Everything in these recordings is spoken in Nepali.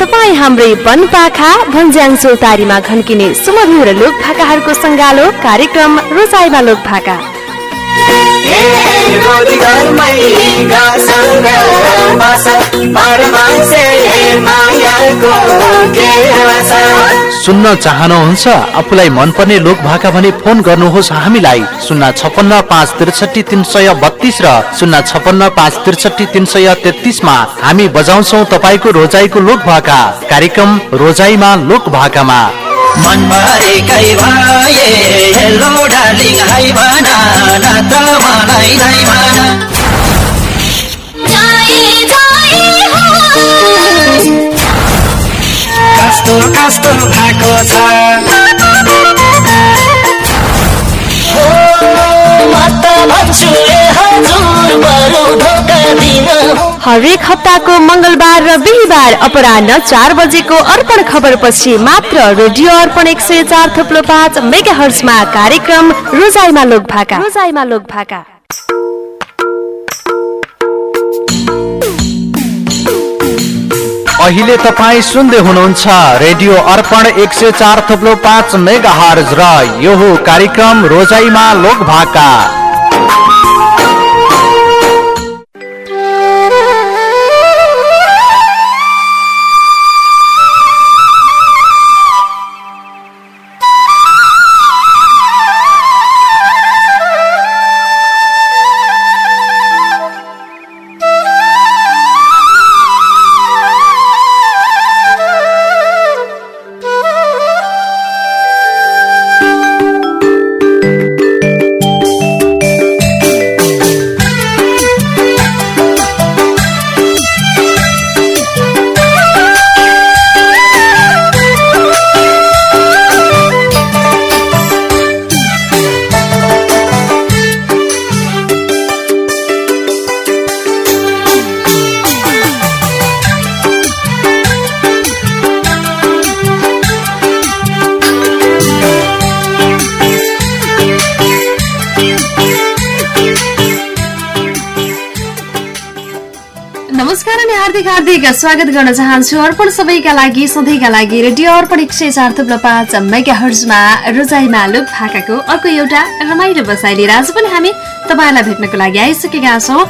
तपाईँ हाम्रै वन पाखा भन्ज्याङ चौतारीमा घन्किने सुमधुर लोक भाकाहरूको सङ्गालो कार्यक्रम रोजाइमा लोक भाका सुन्न चाहनुहुन्छ आफूलाई मनपर्ने लोक भाका भने फोन गर्नुहोस् हामीलाई। शून्य छपन्न पाँच त्रिसठी तिन सय बत्तीस र शून्य छपन्न पाँच त्रिसठी तिन सय तेत्तिसमा हामी बजाउँछौ तपाईँको रोजाइको लोक भाका कार्यक्रम रोजाइमा लोक भाकामा मनभरेकै भए हेलो डार्लिङ हाई भन नत्र मलाई नै भन कस्तो कस्तो भएको छ हरेक हप्ताको मङ्गलबार र बिहिबार अपराह चार बजेको अर्पण खबर पछि मात्र रेडियो अर्पण एक सय चार थुप्लो पाँच मेगा हर्समा कार्यक्रम रोजाइमा लोक भाका रोजाइमा लोक भाका अहिले तपाईँ सुन्दै हुनुहुन्छ रेडियो अर्पण एक सय चार थप्लो पाँच मेगा हर्ज र यो कार्यक्रम रोजाइमा लोक भाका स्वागत गर्न चाहन्छु अर्पण सबैका लागि सधैँका लागि रेडियो अर्पण एक सय चार थुप्रो पाँच मेगा हर्जमा रोजाइमा लोक भाकाको अर्को एउटा रमाइलो बसाइ लिएर आज पनि हामी तपाईँलाई भेट्नको लागि आइसकेका छौँ।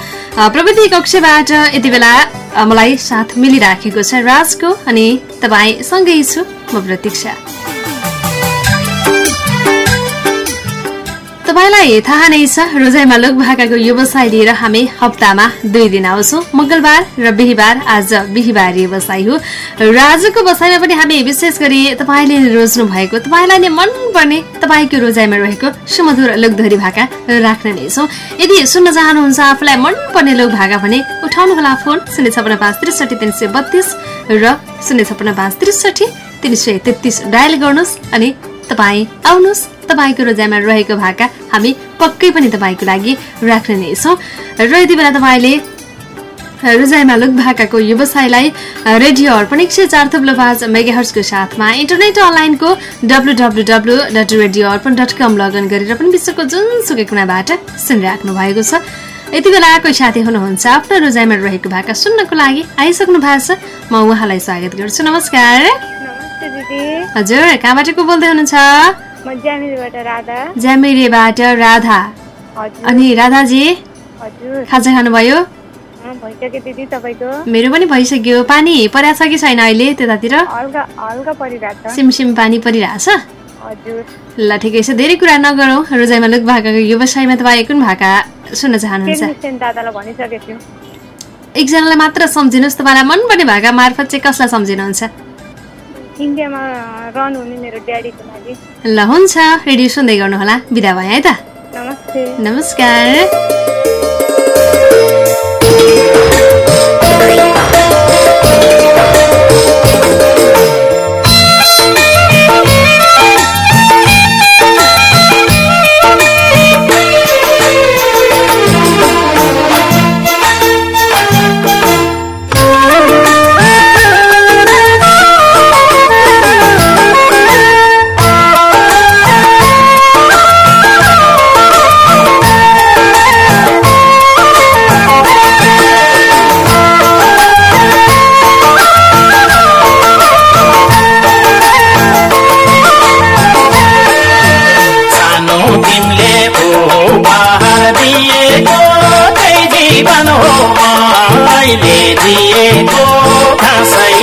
प्रविधि कक्षबाट यति बेला मलाई साथ मिलिराखेको छ राजको अनि तपाईँ सँगै छु म प्रतीक्षा। तपाईँलाई थाहा नै छ रोजाइमा लोक भाकाको व्यवसाय लिएर हामी हप्तामा दुई दिन आउँछौँ। मङ्गलबार र बिहिबार आज बिहिबार व्यवसाय हो। र आजको बसाइमा पनि हामी विशेष गरी तपाईँले रोज्नु भएको तपाईँलाई नै मनपर्ने तपाईँको रोजाइमा रहेको सुमधुर लोकधोरी भाका राख्ने नै छौँ। यदि सुन्न चाहनुहुन्छ आफूलाई मनपर्ने लोक भाका भने उठाउनुहोला फोन शून्य छपन्न पाँच त्रिसठी तिन सय बत्तिस र शून्य छपन्न पाँच त्रिसठी तिन सय तेत्तिस डायल गर्नुहोस् अनि तपाईँ आउनुहोस्। तपाईँको रोजाइमा रहेको भाका हामी पक्कै पनि तपाईँको लागि राख्ने नै छौँ र यति बेला तपाईँले रोजाइमा लोक भाकाको व्यवसायलाई रेडियो अर्पण एक सय चार थुप्लो पाँच मेगाहर्सको साथमा इन्टरनेट अनलाइनको W W W dot radio Arpan dot com login गरेर पनि विश्वको जुनसुकै कुनाबाट सुनिराख्नु भएको छ। यति बेला कोही साथी हुनुहुन्छ आफ्नो रोजाइमा रहेको भाका सुन्नको लागि आइसक्नु भएको छ। म उहाँलाई स्वागत गर्छु। नमस्कार। हजुर कहाँबाट को बोल्दै हुनुहुन्छ? ज्यामिरीबाट राधा। अनि राधाजी खाजा खानुभयो? मेरो पनि भइसक्यो। पानी परेको छ कि छैन अहिले त्यतातिर? सिमसिम पानी परिरहेछ ल ठिकै छ। धेरै कुरा नगरौँ। रोजाइमा लोक भाकाको व्यवसायमा तपाईँ कुन भाका सुन्न चाहनुहुन्छ? एकजनालाई मात्र सम्झिनुहोस्। तपाईँलाई मनपर्ने भाका मार्फत चाहिँ कसलाई सम्झिनुहुन्छ? इन्डियामा रन हुने मेरो ड्याडीको लागि ल हुन्छ। रेडियो सुन्दै गर्नुहोला। बिदा भयो है त। नमस्ते। नमस्कार। मैले दिएको खासै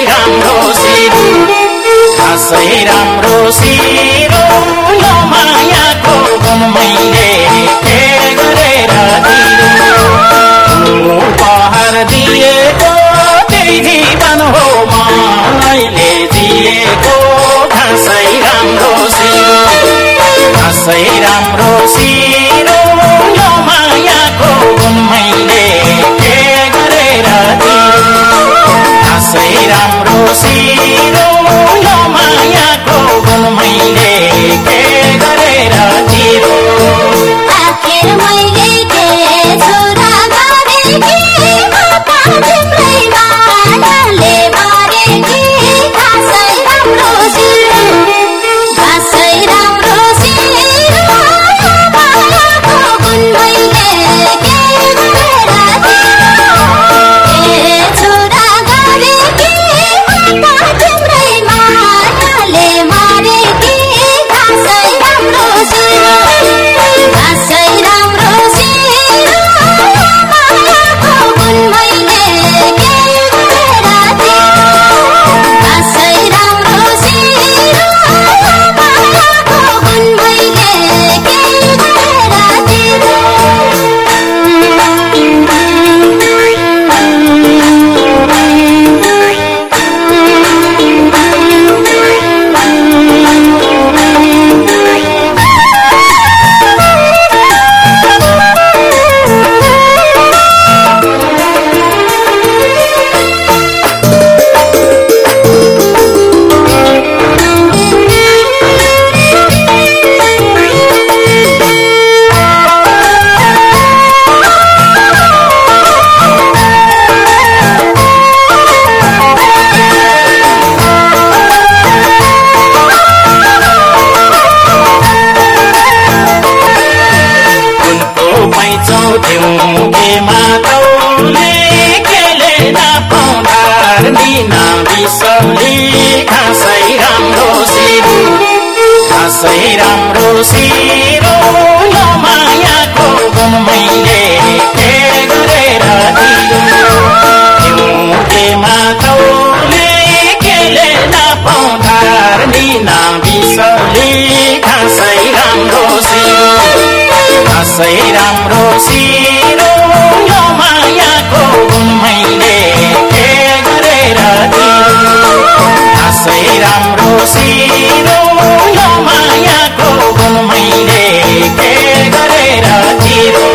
राम्रो सिरो यो मायाको मैले गरेर दिएको त्यही जीवन हो मैले दिएको खासै राम्रो यो मायाको मैले राम्रो के गरेर आखिर मैले के कसै राम्रो सिरो यो मायाको मैले के गरेर कसै राम्रो सिरो यो मायाको मैले के गरेर तिरो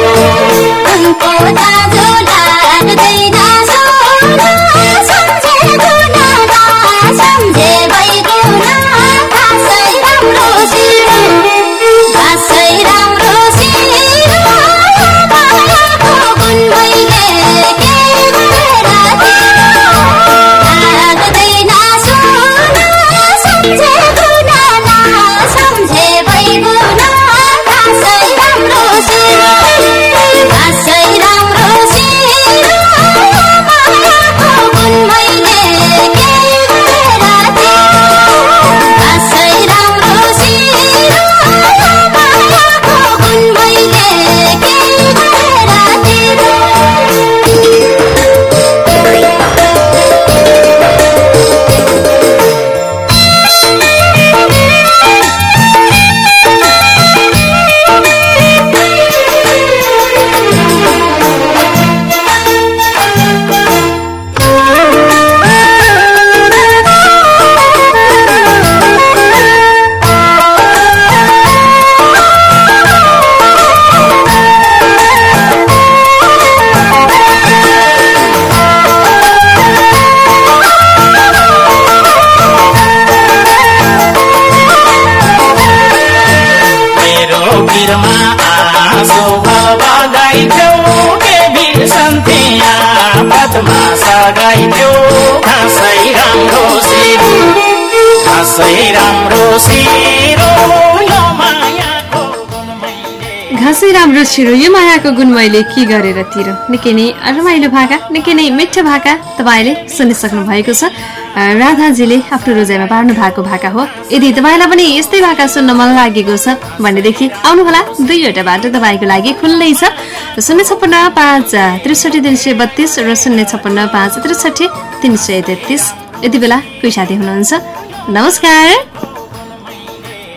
छिरो यो मायाको गुण मैले के गरेर तिरो? निकै नै रमाइलो भाका निकै नै मिठो भाका तपाईँले सुनिसक्नु भएको छ। राधाजीले आफ्नो रोजाइमा पार्नु भएको भाका हो। यदि तपाईँलाई पनि यस्तै भाका सुन्न मन लागेको छ भनेदेखि आउनुहोला दुईवटा बाटो तपाईँको लागि खुल्लै छ। शून्य छप्पन्न पाँच त्रिसठी तिन सय बत्तिस र शून्य छप्पन्न पाँच त्रिसठी तिन सय तेत्तिस। यति बेला कोही साथी हुनुहुन्छ। नमस्कार।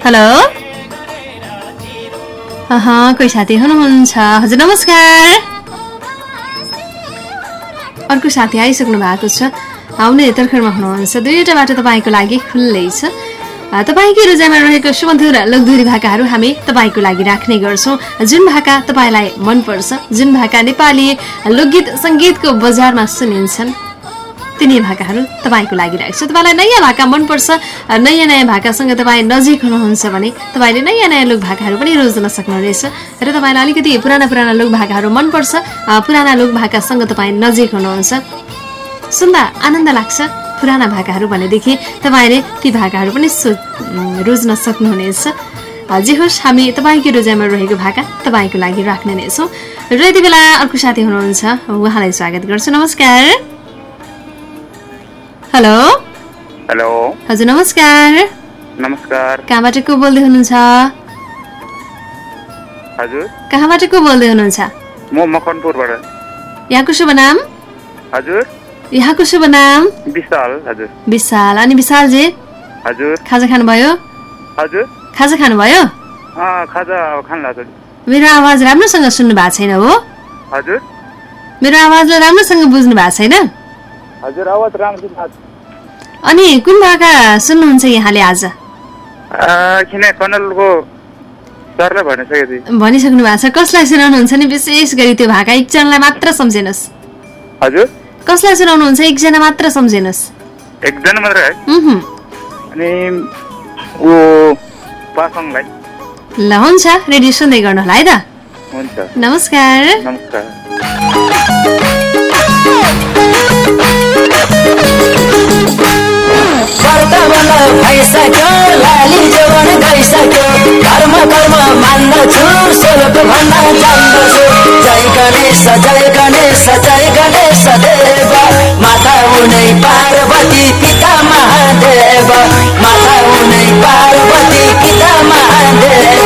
हेलो। कोही साथी हुनुहुन्छ? हजुर नमस्कार। अर्को साथी आइसक्नु भएको छ। आउने तर्खरमा हुनुहुन्छ। दुईवटा बाटो तपाईँको लागि खुल्लै छ। तपाईँकै रोजाइमा रहेको सुमधुर लोकधुरी भाकाहरू हामी तपाईँको लागि राख्ने गर्छौँ। जुन भाका तपाईँलाई मनपर्छ जुन भाका नेपाली लोकगीत सङ्गीतको बजारमा सुनिन्छन्। तिनी भाकाहरू तपाईँको लागि राख्छु तपाईँलाई नयाँ भाका मनपर्छ नयाँ नयाँ भाकासँग तपाईँ नजिक हुनुहुन्छ भने तपाईँले नयाँ नयाँ लोक भाकाहरू पनि रोज्न सक्नुहुनेछ। र तपाईँलाई अलिकति पुराना पुराना लोक भाकाहरू मनपर्छ पुराना लोक भाकासँग तपाईँ नजिक हुनुहुन्छ। सुन्दा आनन्द लाग्छ पुराना भाकाहरू भनेदेखि तपाईँले ती भाकाहरू पनि सो रोज्न सक्नुहुनेछ। जे होस् हामी तपाईँको रोजाइमा रहेको भाका तपाईँको लागि राख्ने नै छौँ। र यति बेला अर्को साथी हुनुहुन्छ उहाँलाई स्वागत गर्छु। नमस्कार। हेलो। हेलो। हजुर नमस्कार। नमस्कार। कहाँबाट को बोल्दै हुनुहुन्छ? हजुर। कहाँबाट को बोल्दै हुनुहुन्छ? म मकनपुरबाट। यहाँको शुभ नाम? हजुर। यहाँको शुभ नाम? विशाल हजुर। विशाल। अनि विशालजी हजुर। खाजा खानुभयो? हजुर। खाजा खानुभयो? अँ खाजा अब खान मेरो आवाज राम्रोसँग सुन्नु भएको छैन हो। हजुर। मेरो आवाजलाई राम्रोसँग बुझ्नु भएको छैन? हजुर आवाज राम्रो छ। अनि कुन भाका सुन्नुहुन्छ यहाँले आज? किन कनलको सरलाई भनिसकेको थिएँ भनिसक्नु भएको छ। कसलाई सुनाउनुहुन्छ नि? विशेष गरी त्यो भाका एकजनालाई मात्र सम्झिनुहोस् हजुर? कसलाई सुनाउनुहुन्छ? एकजना मात्र सम्झिनुहोस् एकजना मात्र है। अनि ऊ पासङलाई? ल हुन्छ। रेडियो सुन्दै गर्नु होला है त। हुन्छ। नमस्कार। नमस्कार। कर्तव्य भइसक्यो लाली जीवन गइसक्यो। कर्म कर्म मान्दछु स्वरूप भन्न जान्दछु जय गणेश जय गणेश जय गणेश देव। माता हुनै पार्वती पिता महादेव। माता हुनै पार्वती पिता महादेव।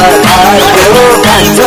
म त घरको कान्छो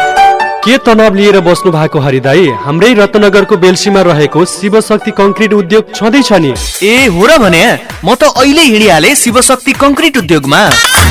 के तनाव लिएर बस्नु भएको हरिदाई? हाम्रै रत्नगरको बेल्सीमा रहेको शिवशक्ति कङ्क्रिट उद्योग छँदैछ नि। ए हो र भने म त अहिले हिँडिहालेँ शिवशक्ति कङ्क्रिट उद्योगमा।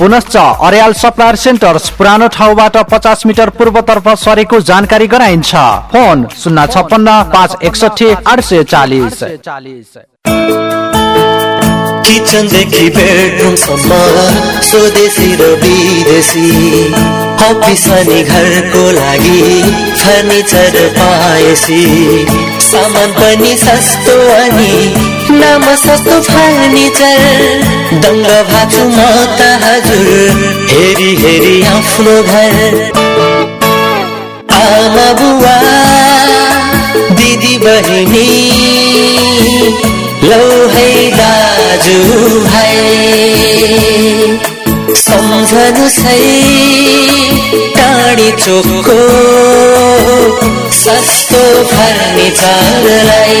पुनश्च अर्याल सप्लायर सेन्टर्स पुरानो ठाउँबाट पचास मिटर पूर्वतर्फ सरेको जानकारी गराइन्छ। फोन शून्य छप्पन्न पाँच एकसठी आठ सय चालिस। किचनदेखि बेडरुमसम्म स्वदेशी र विदेशी अफिस अनि घरको लागि फर्निचर पाएसी। सामान पनि सस्तो अनि नाम सस्तो फर्निचर दङ्ग भाछु म त आफ्नो घर आमा बुवा दिदी बहिनी लौ है। दाजु भाइ सम्झनु सही टाढी चोकको सस्तो फर्निचरलाई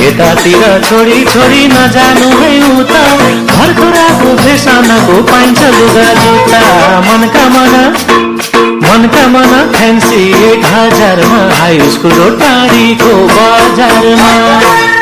यतातिर छोडी छोडी नजानु है उता भर्खराको फेसनको पाइन्छ लुगा जुत्ता। मनका मन मनका मन फ्यान्सी एक हजारमा हाई स्कुल टाढीको बजारमा।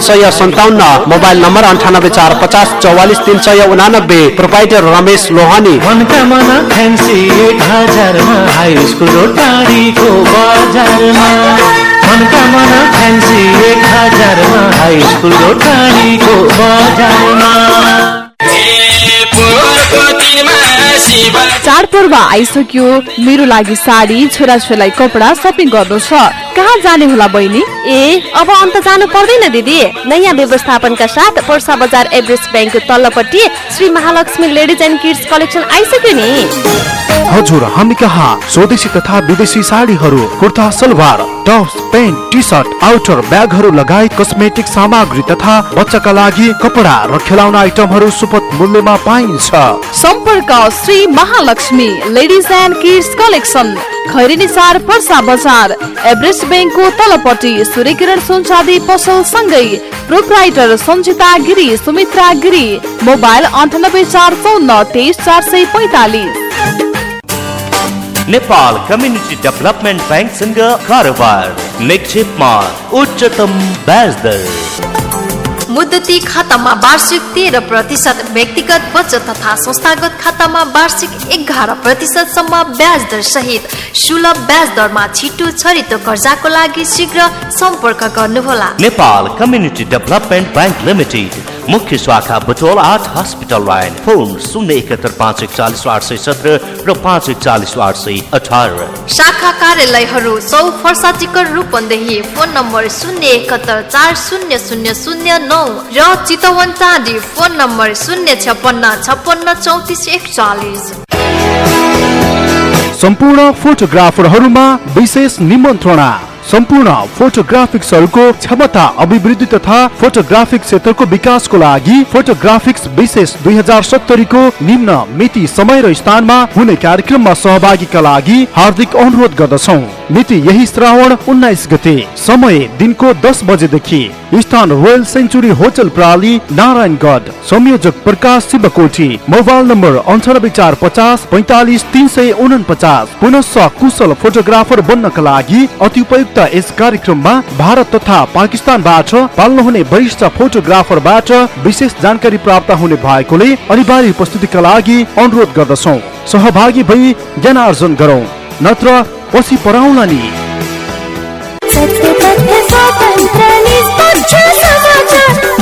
सय सन्ताउन्न मोबाइल नम्बर अन्ठानब्बे चार पचास चौवालिस तिन सय उनानब्बे प्रोपाइटर रमेश लोहानी। चाडपर्व आइसक्यो मेरो लागि साडी छोराछोरीलाई कपडा सपिङ गर्नु छ। कहाँ जाने होला बहिनी? ए अब अन्त जानु पर्दैन दिदी। नयाँ व्यवस्थापनका साथ पर्सा बजार एभरेस्ट ब्याङ्क तल्लोपट्टि Shri Mahalaxmi ladies and kids collection आइसक्यो नि। हजुर हामी कहाँ? स्वदेशी तथा विदेशी साडीहरू kurta salwar tops pant T shirt outer ब्यागहरू लगायत कस्मेटिक सामग्री तथा बच्चाका लागि कपडा र खेलाउना आइटमहरू सुपथ मूल्यमा पाइन्छ। सम्पर्क Shri Mahalaxmi ladies and kids collection Khairini सार पर्सा बजार एभरेस्ट ब्याङ्कको तलपट्टि सूर्यकिरण सुनसादी पसल सँगै प्रोप्राइटर सञ्चिता गिरी सुमित्रा गिरी मोबाइल अन्ठानब्बे चार चौन्न तेइस चार सय पैँतालिस। नेपाल कम्युनिटी डेभलपमेन्ट ब्याङ्कसँग कारोबार निक्षेपमा उच्चतम ब्याज दर मुद्दती खातामा वार्षिक तेह्र प्रतिशत व्यक्तिगत बचत तथा संस्थागत खातामा वार्षिक एघार प्रतिशतसम्म ब्याज दर सहित सुलभ ब्याज दरमा छिटो छरितो कर्जाको लागि शीघ्र सम्पर्क गर्नुहोला। Nepal community development bank limited. मुख्य शाखा बुटोल आठ हस्पिटल लाइन फोन शून्य एकहत्तर पाँच एकचालिस आठ सय सत्र र पाँच एकचालिस आठ सय अठार। शाखा कार्यालयहरू सौ फर्सा टिकर रूपन्देही फोन नम्बर शून्य एकहत्तर चार शून्य शून्य शून्य नौ र चितवन चाँडी फोन नम्बर शून्य छपन्न छपन्न चौतिस एकचालिस। सम्पूर्ण फोटोग्राफरहरूमा विशेष निमन्त्रणा। सम्पूर्ण फोटोग्राफिक्सहरूको क्षमता अभिवृद्धि तथा फोटोग्राफिक क्षेत्रको विकासको लागि फोटोग्राफिक्स विशेष दुई हजार सत्तरीको निम्न मिति समय र स्थानमा हुने कार्यक्रममा सहभागीका लागि हार्दिक अनुरोध गर्दछौ। मिति यही श्रावण उन्नाइस गते समय दिनको दस बजेदेखि स्थान रोयल सेन्चुरी होटल प्राली नारायणगढ। संयोजक प्रकाश शिवकोठी। मोबाइल नम्बर अन्ठानब्बे चार पचास पैतालिस तिन सय उनपचास पुनः कुशल फोटोग्राफर बन्नका लागि अति उपयुक्त यस कार्यक्रममा भारत तथा पाकिस्तानबाट पाल्नुहुने वरिष्ठ फोटोग्राफरबाट विशेष जानकारी प्राप्त हुने भएकोले अनिवार्य उपस्थितिका लागि अनुरोध गर्दछौ। सहभागी भई ज्ञानार्जन गरौँ। नत्र पछि पराउला नि।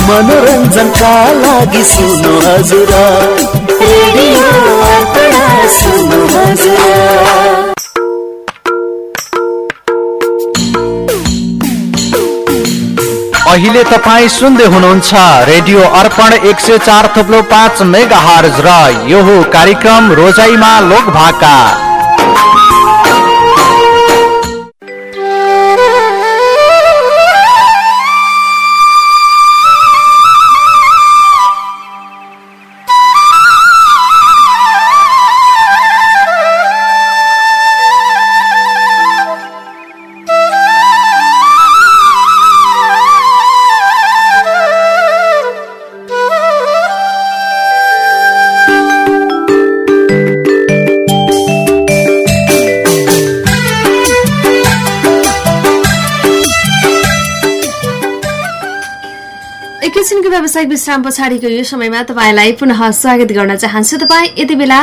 मनोरञ्जनका लागि सुन्नु हजुर। रेडियो अर्पणा सुन्नु हजुर। अहिले तपाईँ सुन्दै हुनुहुन्छ रेडियो अर्पण एक सय चार थप्लो पाँच मेगा हर्ज र यो कार्यक्रम रोजाइमा लोक व्यावसायिक विश्राम पछाडिको यो समयमा तपाईँलाई पुनः स्वागत गर्न चाहन्छु। तपाईँ यति बेला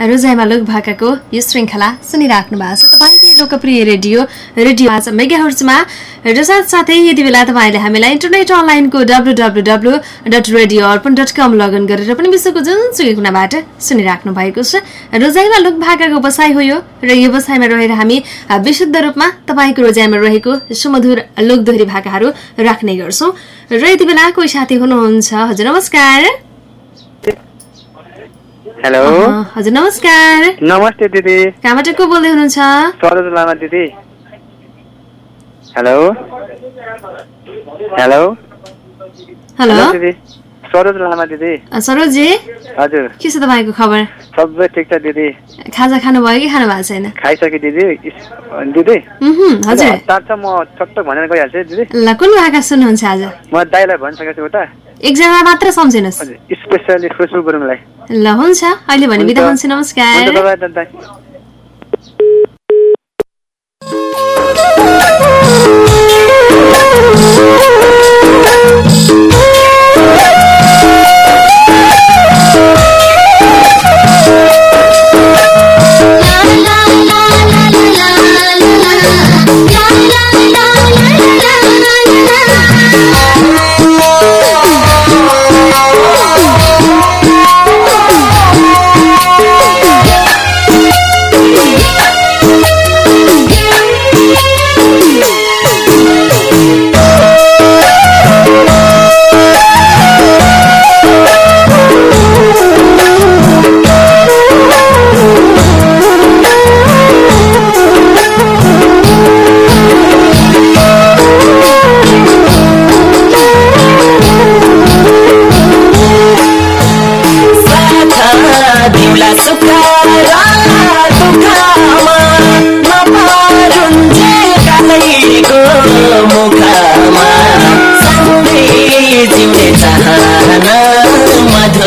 रोजाइमा लोक भाकाको यो श्रृङ्खला सुनिराख्नु भएको छ। तपाईँकै लोकप्रिय रेडियो रेडियो आज मेगाहर्चमा र साथसाथै यति बेला तपाईँले हामीलाई इन्टरनेट अनलाइनको W W W dot radio Arpan dot com login गरेर पनि विश्वको जुनसुकै कुनाबाट सुनिराख्नु भएको छ। रोजाइमा लोक भाकाको बसाइ हो यो र यो बसाइमा रहेर हामी विशुद्ध रूपमा तपाईँको रोजाइमा रहेको सुमधुर लोकदोहोरी भाकाहरू राख्ने गर्छौँ। र यति बेला कोही साथी हुनुहुन्छ। हजुर नमस्कार। हेलो हजुर नमस्कार। नमस्ते दिदी। कहाँबाट को बोल्दै हुनुहुन्छ? सरोज लामा दिदी। हेलो हेलो हेलो दिदी। सरोज लामा दिदी। सरोजी हजुर। के छ तपाईँको खबर? सबै ठिक छ दिदी। खाजा खानुभयो कि खानु भएको छैन? खाइसकेँ दिदी। दिदी। हजुर। म चट्ट भनेर गइहाल्छु दिदी। ल कुन भाका सुन्नुहुन्छ आज? म दाईलाई भनिसकेको छु उता। एकजना मात्र सम्झिनुहोस्। स्पेसली गुरुङलाई ल हुन्छ। अहिले भने बिदा। हुन्छु नमस्कार।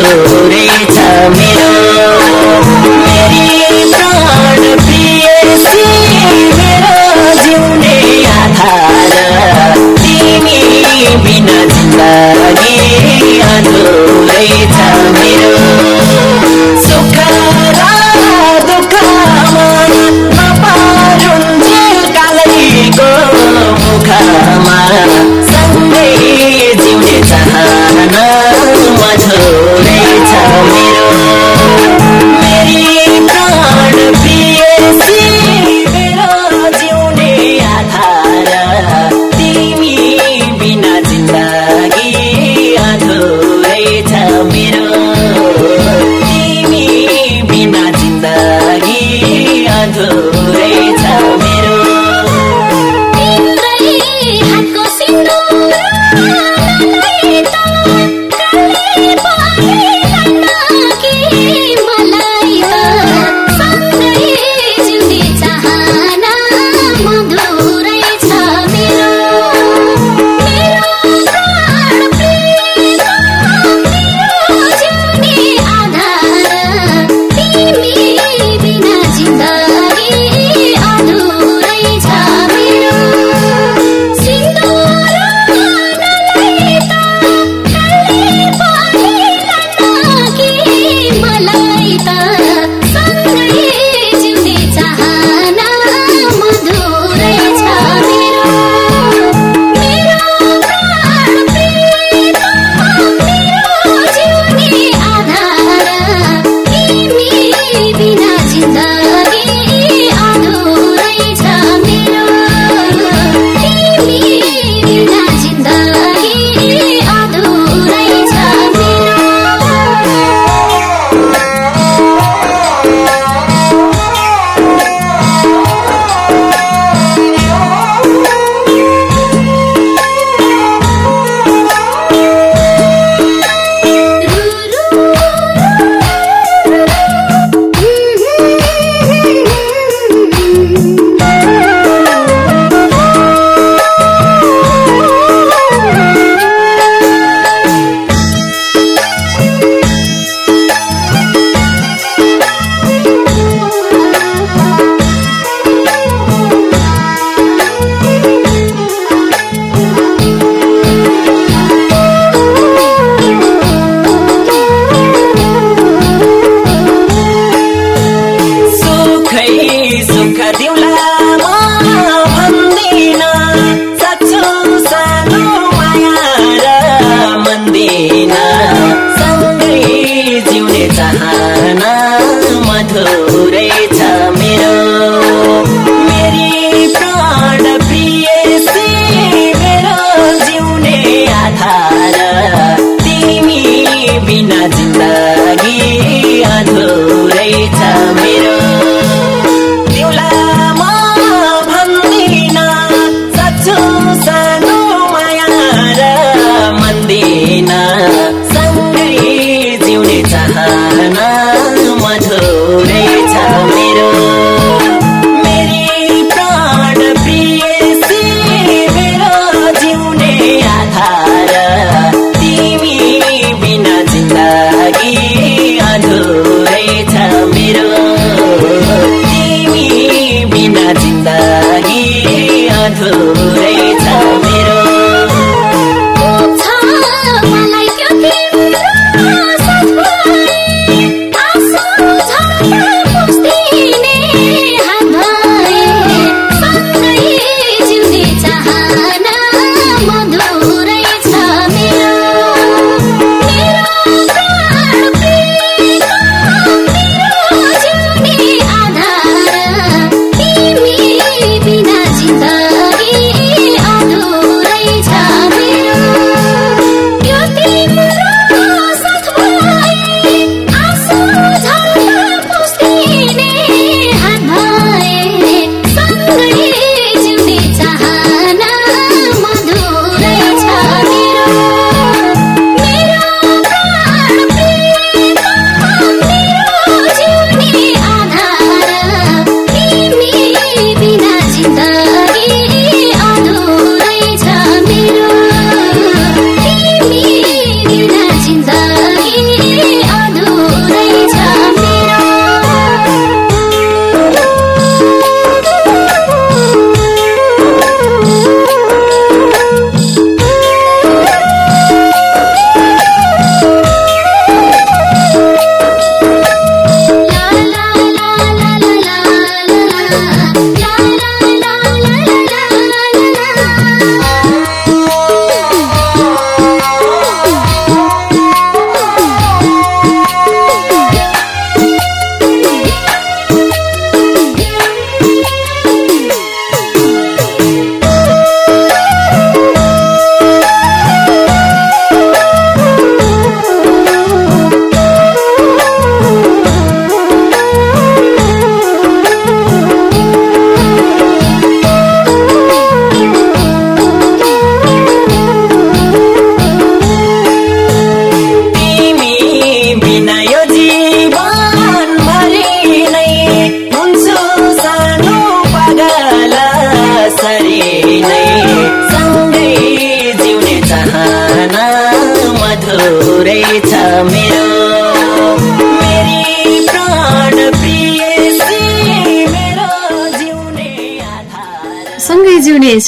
मधुरै छ मेरो मेरी जिउने आधार। तिमी बिना जिन्दगी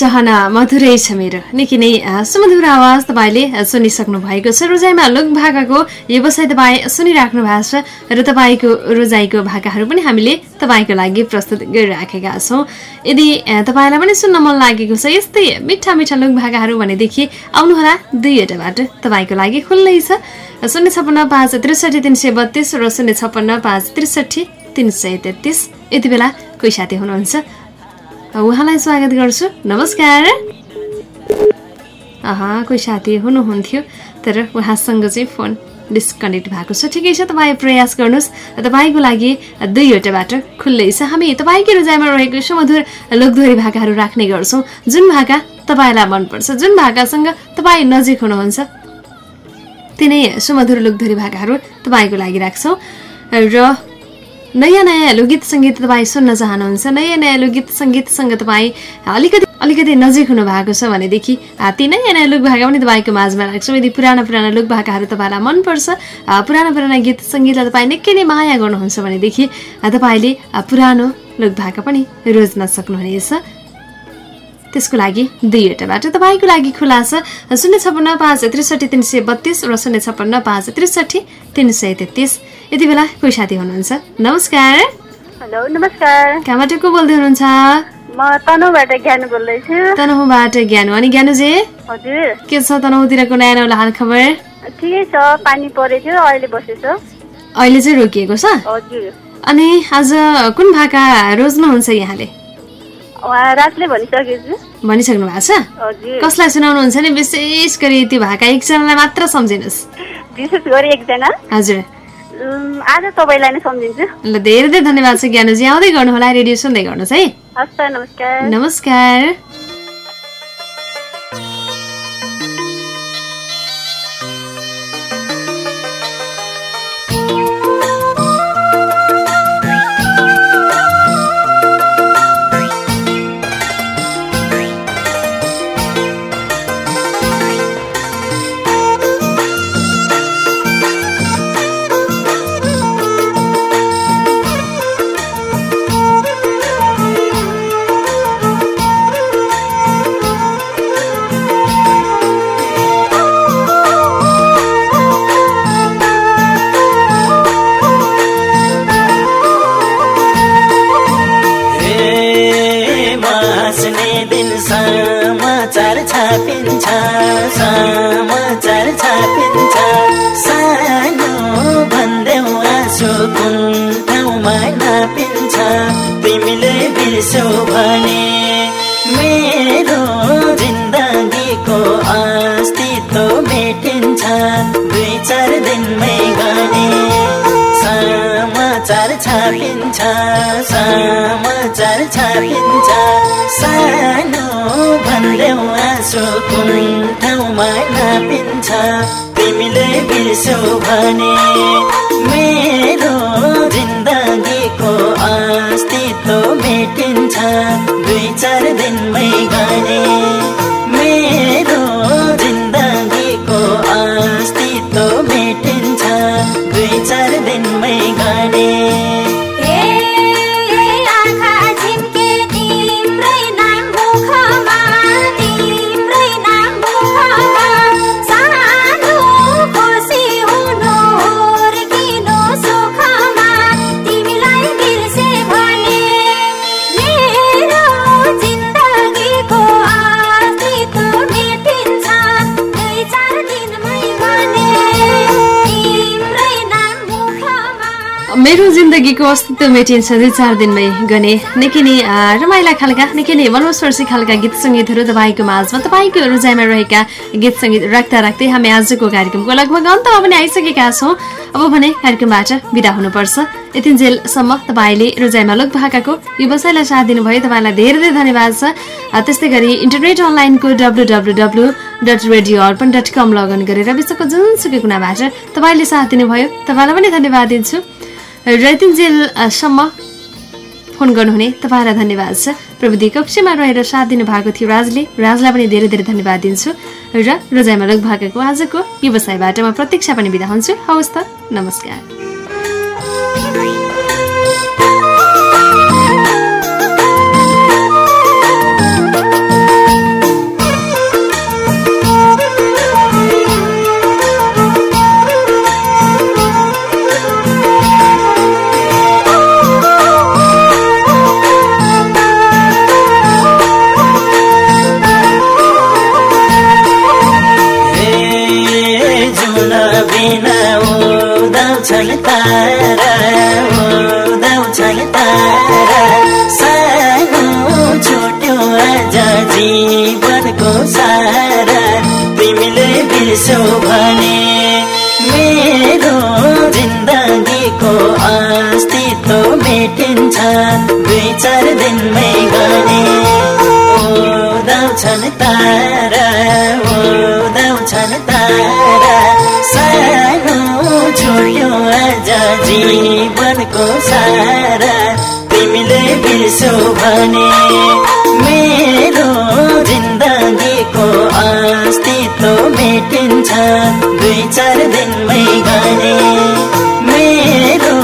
चाहना मधुरै छ मेरो। निकै नै सुमधुर आवाज तपाईँले सुनिसक्नु भएको छ। रोजाइमा लोक भाकाको व्यवसाय तपाईँ सुनिराख्नु भएको छ र तपाईँको रोजाइको भाकाहरू पनि हामीले तपाईँको लागि प्रस्तुत गरिराखेका छौँ। यदि तपाईँलाई पनि सुन्न मन लागेको छ यस्तै मिठा मिठा लोक भाकाहरू भनेदेखि आउनुहोला दुईवटा बाटो तपाईँको लागि खुल्लै छ। शून्य छप्पन्न पाँच त्रिसठी तिन सय बत्तिस र शून्य छप्पन्न पाँच त्रिसठी तिन सय तेत्तिस। यति बेला कोही साथी हुनुहुन्छ। उहाँलाई स्वागत गर्छु। नमस्कार। कोही साथी हुनुहुन्थ्यो तर उहाँसँग चाहिँ फोन डिस्कनेक्ट भएको छ। ठिकै छ तपाईँ प्रयास गर्नुहोस्। तपाईँको लागि दुईवटा बाटो खुल्लै छ। हामी तपाईँकै रोजाइमा रहेको सुमधुर लोकदोहोरी भाकाहरू राख्ने गर्छौँ। जुन भाका तपाईँलाई मनपर्छ जुन भाकासँग तपाईँ नजिक हुनुहुन्छ तिनै सुमधुर लोकधोरी भाकाहरू तपाईँको लागि राख्छौँ। र नयाँ नयाँ लोकगीत सङ्गीत तपाईँ सुन्न चाहनुहुन्छ नयाँ नयाँ लोकगीत सङ्गीतसँग तपाईँ अलिकति अलिकति नजिक हुनु भएको छ भनेदेखि ती नयाँ नयाँ लोक भाका पनि तपाईँको माझमा राख्छौँ। यदि पुराना पुराना लोक भाकाहरू तपाईँलाई मनपर्छ पुराना पुराना गीत सङ्गीतलाई तपाईँ निकै नै माया गर्नुहुन्छ भनेदेखि तपाईँले पुरानो लोक भाका पनि रोज्न सक्नुहुनेछ। त्यसको लागि दुईवटा बाटो तपाईँको लागि खुला छ शून्य छप्पन्न पाँच त्रिसठी तिन सय बत्तिस र शून्य छप्पन्न पाँच त्रिसठी तिन सय तेत्तिस। यति बेला कोही साथी हुनुहुन्छ? नमस्कार। हेलो नमस्कार। कहाँबाट को बोल्दै हुनुहुन्छ? म तनहुबाट ज्ञानु बोल्दैछु। तनहुबाट ज्ञानु। अनि ज्ञानुजी? हजुर। के छ तनहुतिरको नयाँ नौलो हाल खबर? ठिकै छ पानी परेको थियो अहिले बसेछु। अहिले चाहिँ रोकिएको छ? हजुर। अनि आज कुन भाका रोज्नुहुन्छ यहाँले? भनिसक्नु भएको छ? कसलाई सुनाउनुहुन्छ नि? विशेष गरी त्यो भाका एकजनालाई मात्र सम्झिनुहोस्। विशेष गरी एकजना? हजुर। आज तपाईँलाई नै सम्झिन्छु। ल धेरै धेरै धन्यवाद छ ज्ञानुजी। आउँदै गर्नुहोला रेडियो सुन्दै गर्नुहोस् है। नमस्कार। नमस्कार। छापिन्छ सानो भन्देऊ आँसु कुन ठाउँमा नापिन्छ तिमीले बिर्स्यौ भने मेरो जिन्दगीको अस्तित्व मेटिन्छ। दुई चार दिनमै गने समाचार छापिन्छ। समाचार छापिन्छ। सानो भन्देऊ आँसु कुन ठाउँमा नापिन्छ तिमीले बिर्स्यौ भने मेरो जिन्दगीको अस्तित्व मेटिन्छ दुई चार दिनमै गने निकै नै रमाइला खालका निकै नै मनोस्पर्शी खालका गीत सङ्गीतहरू तपाईँको माझमा तपाईँको रोजाइमा रहेका गीत सङ्गीत राख्दा राख्दै हामी आजको कार्यक्रमको लगभग अन्तमा पनि आइसकेका छौँ। अब भने कार्यक्रमबाट बिदा हुनुपर्छ। यतिन्जेलसम्म तपाईँले रोजाइमा लोक भाकाको व्यवसायलाई साथ दिनुभयो। तपाईँलाई धेरै धेरै धन्यवाद छ। त्यस्तै गरी इन्टरनेट अनलाइनको W W W dot radio Arpan dot com login गरेर विश्वको जुनसुकै कुनाबाट तपाईँले साथ दिनुभयो। तपाईँलाई पनि धन्यवाद दिन्छु। र यतिन्जेलसम्म फोन गर्नुहुने। तपाईँलाई धन्यवाद छ प्रविधि कक्षमा रहेर साथ दिनु भएको थियो राजले। राजलाई पनि धेरै धेरै धन्यवाद दिन्छु। र रोजाइमा लग आजको व्यवसायबाट म प्रतीक्षा पनि बिदा हुन्छु। हवस् त। नमस्कार। तारा उदाउँछन् तारा सानो छुट्यो आज जीवनको सारा तिमीले बिर्सौ भने मेरो जिन्दगीको अस्तित्व मेटिन्छ दुई चार दिनमै गने उदाउँछन् तारा उदाउँछन् तारा जीवनको सारा तिमीले बिर्सौ भने मेरो जिन्दगीको अस्तित्व मेटिन्छ। दुई चार दिनमै गने मेरो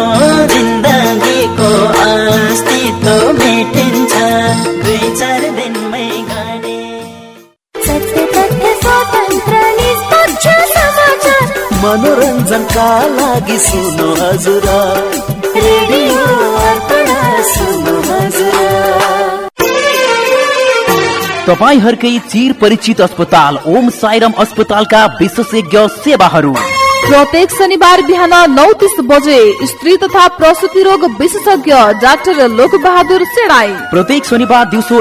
जिन्दगीको अस्तित्व मेटिन्छ। दुई चार मनोरञ्जनका लागि सुन्नु हजुर रेडियो अर्पण सुन्नु हजुर तपाईँहरूकै चिर परिचित अस्पताल ओम साइरम अस्पतालका विशेषज्ञ सेवाहरू। प्रत्येक शनिबार बिहान नौ तिस बजे स्त्री तथा प्रसुति रोग विशेषज्ञ डाक्टर लोक बहादुर सेडाई प्रत्येक शनिबार दिउँसो